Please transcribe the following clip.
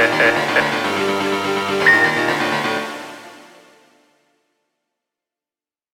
Ha ha ha ha.